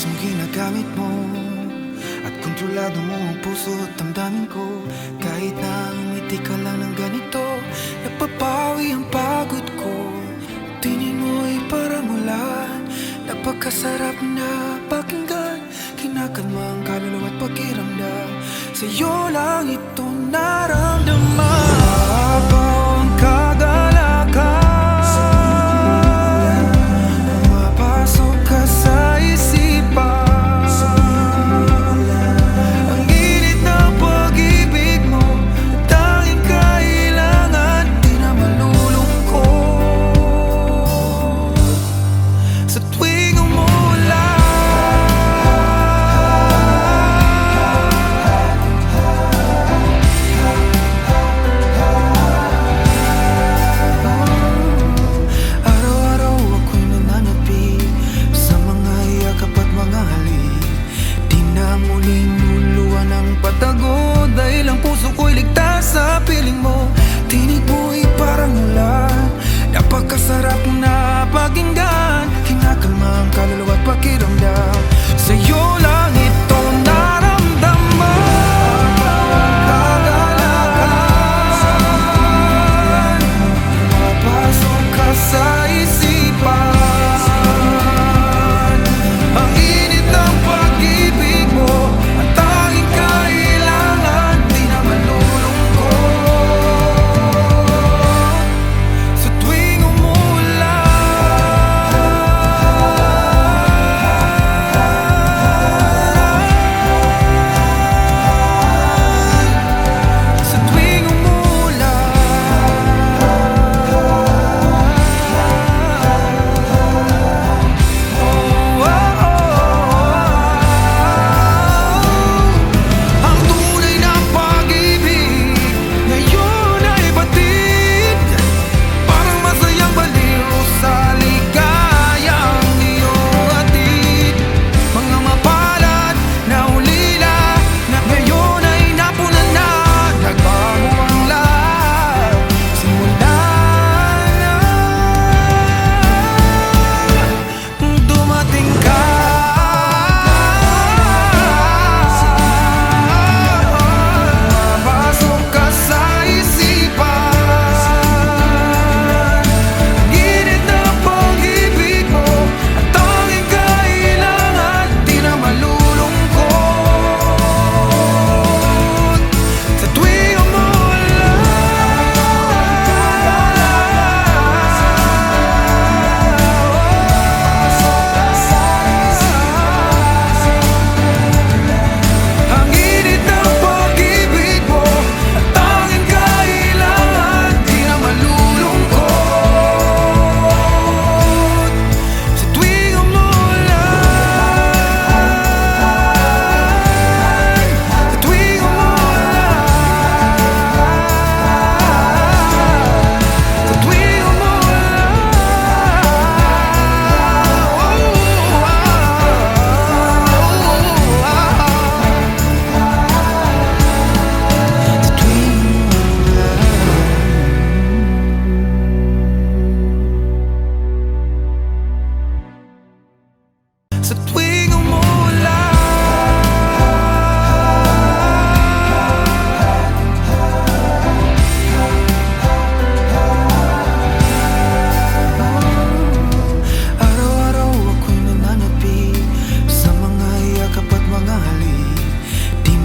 oras ang ginagamit mo. At kontrolado mo ang puso at damdamin ko. Kahit na umiti ka lang ng ganito Napapawi ang pagod ko. Tingin mo'y parang ulan Napakasarap na pakinggan. Kinakalma ang kaluluwa at pakiramdam. Sa'yo lang ito naramdaman